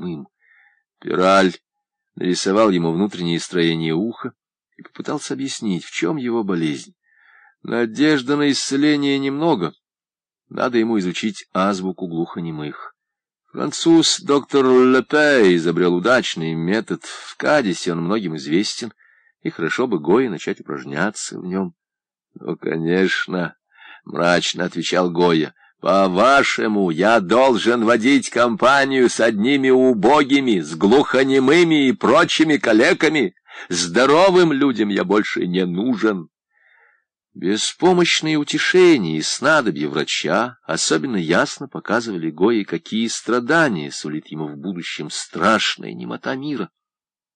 глухонемым. Пираль нарисовал ему внутреннее строение уха и попытался объяснить, в чем его болезнь. Надежда на исцеление немного. Надо ему изучить азбуку глухонемых. Француз доктор Лепе изобрел удачный метод. В Кадисе он многим известен, и хорошо бы Гои начать упражняться в нем. — Ну, конечно, — мрачно отвечал Гоя, — по-вашему, я должен водить компанию с одними убогими, с глухонемыми и прочими калеками. Здоровым людям я больше не нужен. Беспомощные утешения и снадобья врача особенно ясно показывали Гои, какие страдания сулит ему в будущем страшная немота мира.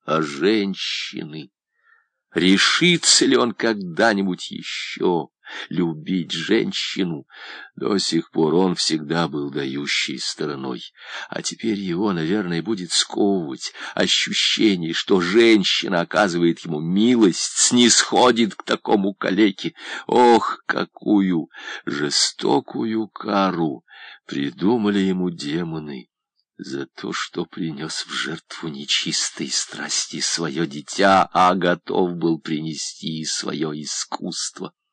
А женщины... Решится ли он когда-нибудь еще любить женщину? До сих пор он всегда был дающей стороной, а теперь его, наверное, будет сковывать ощущение, что женщина оказывает ему милость, снисходит к такому калеке. Ох, какую жестокую кару придумали ему демоны! за то, что принес в жертву нечистой страсти свое дитя, а готов был принести свое искусство. —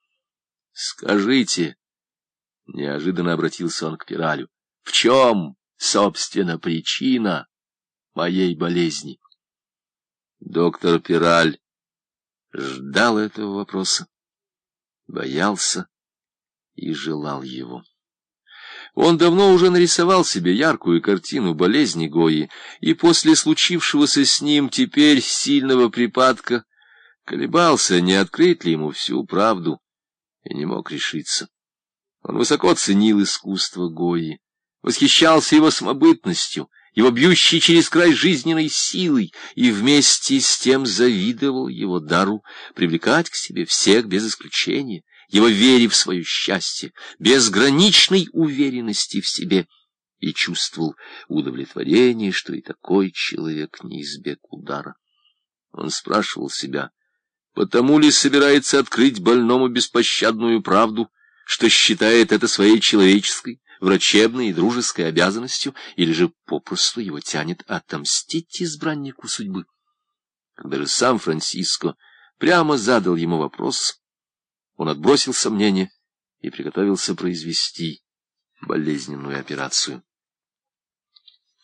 Скажите, — неожиданно обратился он к Пиралю, — в чем, собственно, причина моей болезни? Доктор Пираль ждал этого вопроса, боялся и желал его. Он давно уже нарисовал себе яркую картину болезни Гои, и после случившегося с ним теперь сильного припадка колебался, не открыть ли ему всю правду, и не мог решиться. Он высоко ценил искусство Гои, восхищался его самобытностью, его бьющей через край жизненной силой, и вместе с тем завидовал его дару привлекать к себе всех без исключения его вере в свое счастье, безграничной уверенности в себе, и чувствовал удовлетворение, что и такой человек не избег удара. Он спрашивал себя, потому ли собирается открыть больному беспощадную правду, что считает это своей человеческой, врачебной и дружеской обязанностью, или же попросту его тянет отомстить избраннику судьбы. Когда же сам Франциско прямо задал ему вопрос — он отбросил сомнения и приготовился произвести болезненную операцию.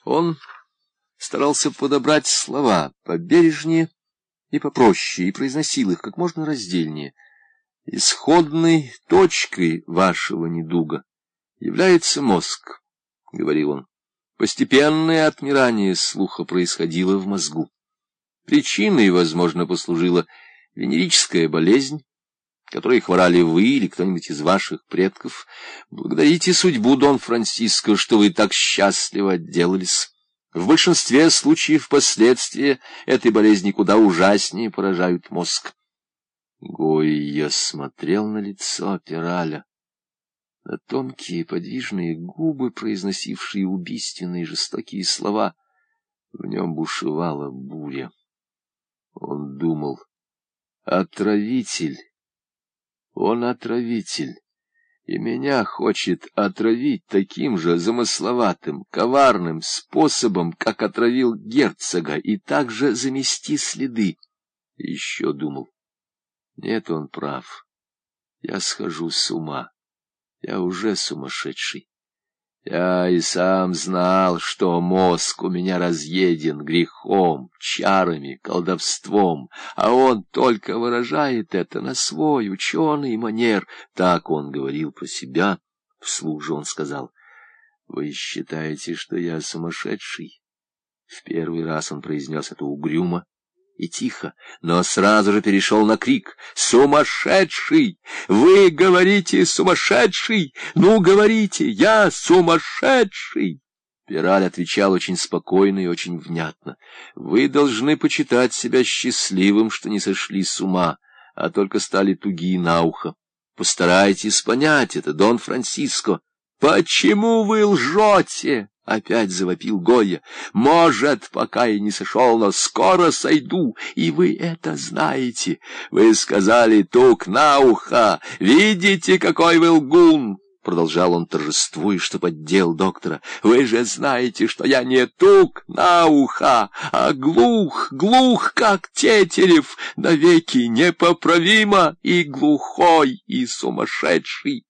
Он старался подобрать слова побережнее и попроще, и произносил их как можно раздельнее. «Исходной точкой вашего недуга является мозг», — говорил он. Постепенное отмирание слуха происходило в мозгу. Причиной, возможно, послужила венерическая болезнь, которой хворали вы или кто-нибудь из ваших предков. Благодарите судьбу, Дон Франциско, что вы так счастливо отделались. В большинстве случаев последствия этой болезни куда ужаснее поражают мозг. Гойя смотрел на лицо Пираля, на тонкие подвижные губы, произносившие убийственные жестокие слова. В нем бушевала буря. Он думал, отравитель он отравитель, и меня хочет отравить таким же замысловатым, коварным способом, как отравил герцога, и также замести следы. еще думал, нет, он прав, я схожу с ума, я уже сумасшедший. Я и сам знал, что мозг у меня разъеден грехом, чарами, колдовством, а он только выражает это на свой ученый манер. Так он говорил про себя. Вслух же он сказал, «Вы считаете, что я сумасшедший?» В первый раз он произнес это угрюмо, и тихо, но сразу же перешел на крик. «Сумасшедший! Вы говорите сумасшедший! Ну, говорите, я сумасшедший!» Пираль отвечал очень спокойно и очень внятно. «Вы должны почитать себя счастливым, что не сошли с ума, а только стали тугие на ухо. Постарайтесь понять это, Дон Франциско. Почему вы лжете?» Опять завопил Гоя. «Может, пока и не сошел, но скоро сойду, и вы это знаете. Вы сказали тук на ухо. Видите, какой вы лгун? продолжал он торжествуя, что поддел доктора. «Вы же знаете, что я не тук на ухо, а глух, глух, как тетерев, навеки непоправимо и глухой, и сумасшедший».